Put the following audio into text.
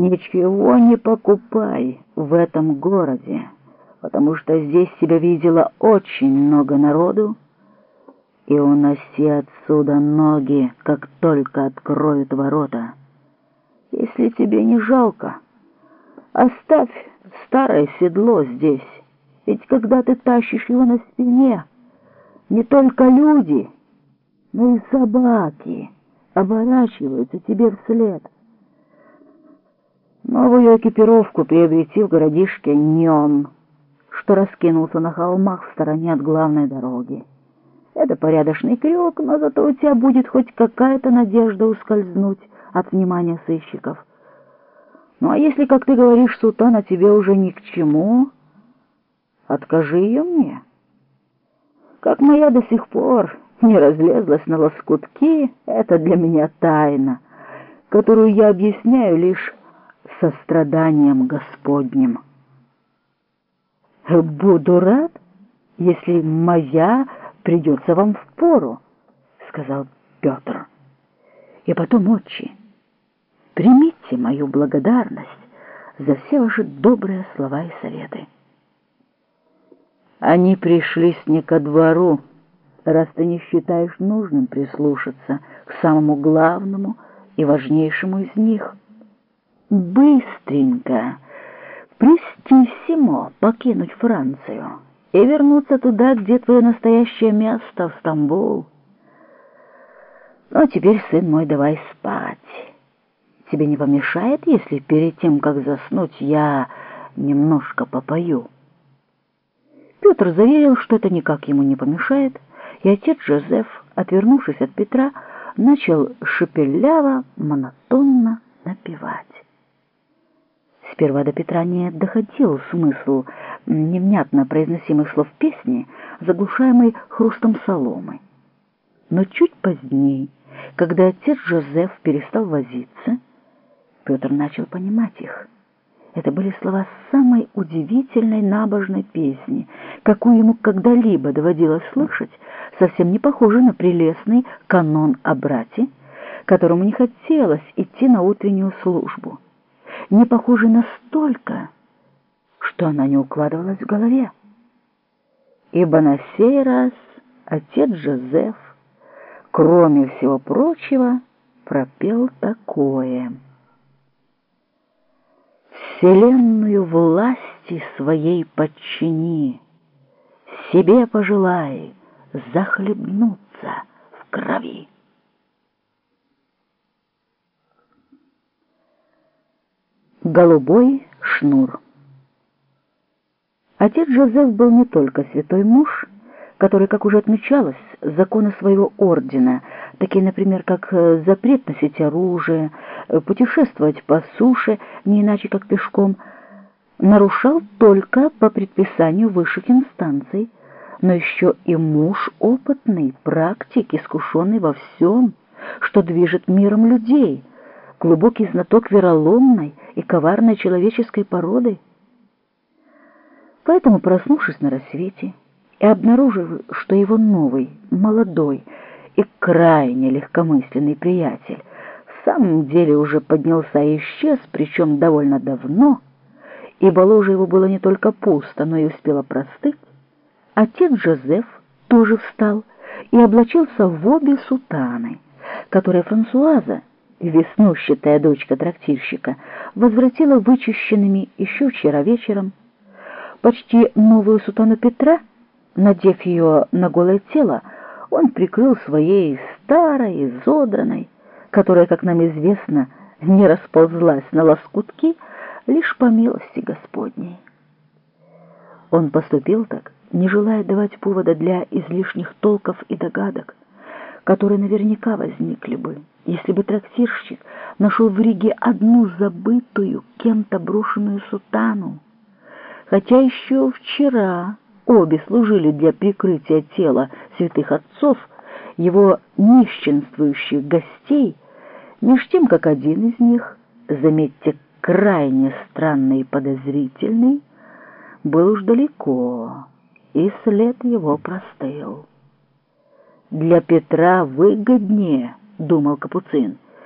Ничего не покупай в этом городе, потому что здесь тебя видело очень много народу, и уноси отсюда ноги, как только откроют ворота. Если тебе не жалко, оставь старое седло здесь, ведь когда ты тащишь его на спине, не только люди, но и собаки оборачиваются тебе вслед. Новую экипировку приобрети в городишке Ньон, что раскинулся на холмах в стороне от главной дороги. Это порядочный крюк, но зато у тебя будет хоть какая-то надежда ускользнуть от внимания сыщиков. Ну а если, как ты говоришь, сутана тебе уже ни к чему, откажи ее мне. Как моя до сих пор не разлезлась на лоскутки, это для меня тайна, которую я объясняю лишь состраданием Господним. «Буду рад, если моя придется вам в пору», — сказал Петр. «И потом, отчи, примите мою благодарность за все ваши добрые слова и советы». Они пришлись не ко двору, раз ты не считаешь нужным прислушаться к самому главному и важнейшему из них. Быстренько, престиссимо покинуть Францию и вернуться туда, где твое настоящее место, в Стамбул. Ну, а теперь, сын мой, давай спать. Тебе не помешает, если перед тем, как заснуть, я немножко попою?» Петр заверил, что это никак ему не помешает, и отец Жозеф, отвернувшись от Петра, начал шепеляво, монотонно напевать. Сперва до Петра не доходил смысл невнятно произносимых слов песни, заглушаемой хрустом соломы. Но чуть позднее, когда отец Жозеф перестал возиться, Петр начал понимать их. Это были слова самой удивительной набожной песни, какую ему когда-либо доводилось слышать, совсем не похожей на прелестный канон о брате, которому не хотелось идти на утреннюю службу, не похожий настолько, что она не укладывалась в голове. Ибо на сей раз отец Жозеф, кроме всего прочего, пропел такое — Вселенную власти своей подчини, Себе пожелай захлебнуться в крови. Голубой шнур. Отец Жозеф был не только святой муж, который, как уже отмечалось, законы своего ордена, такие, например, как э, запрет носить оружие, э, путешествовать по суше, не иначе как пешком, нарушал только по предписанию высших инстанций, но еще и муж опытный, практик, искушенный во всем, что движет миром людей, глубокий знаток вероломной и коварной человеческой породы. Поэтому, проснувшись на рассвете, и обнаружив, что его новый, молодой и крайне легкомысленный приятель в самом деле уже поднялся и исчез, причем довольно давно, ибо ложе его было не только пусто, но и успело простыть, отец Жозеф тоже встал и облачился в обе сутаны, которые Франсуаза, веснущатая дочка трактирщика, возвратила вычищенными еще вчера вечером. Почти новую сутану Петра — Надев ее на голое тело, он прикрыл своей старой, изодранной, которая, как нам известно, не расползлась на лоскутки, лишь по милости Господней. Он поступил так, не желая давать повода для излишних толков и догадок, которые наверняка возникли бы, если бы трактирщик нашел в Риге одну забытую, кем-то брошенную сутану. Хотя еще вчера обе служили для прикрытия тела святых отцов, его нищенствующих гостей, меж тем, как один из них, заметьте, крайне странный и подозрительный, был уж далеко, и след его простыл. «Для Петра выгоднее», — думал Капуцин, —